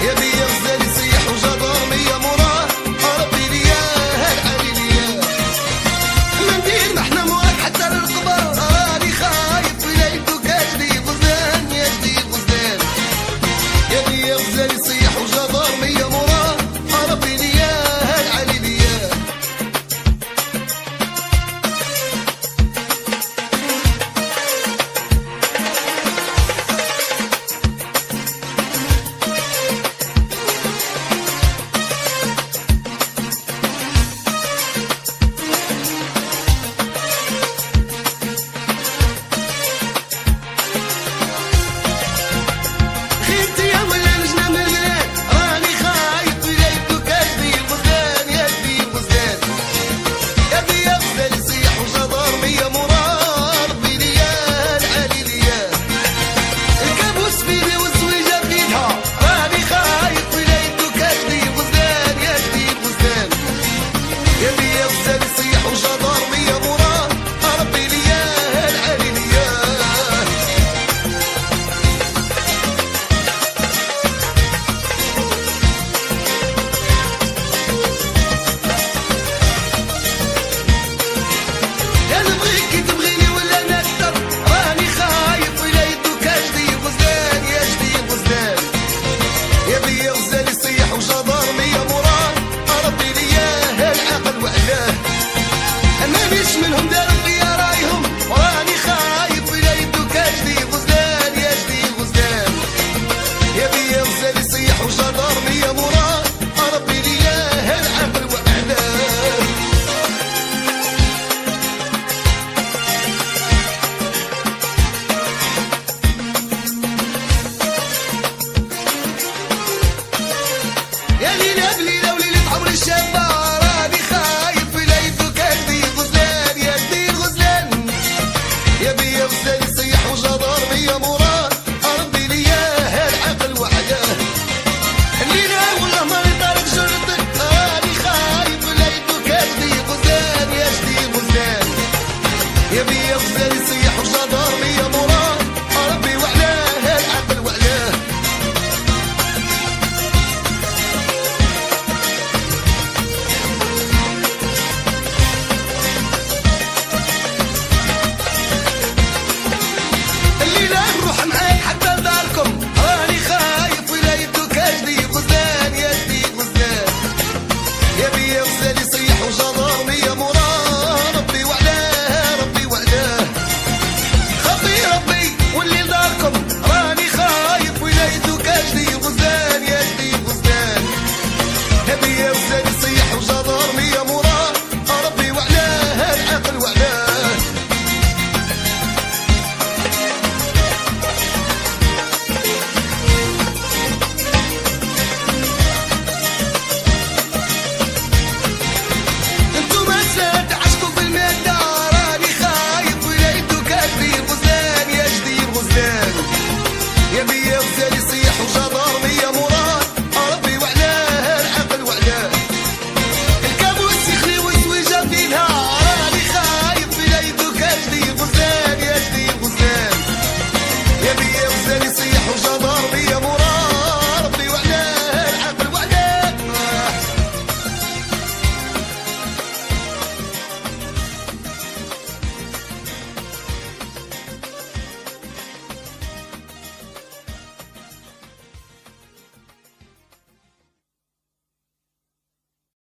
It'll be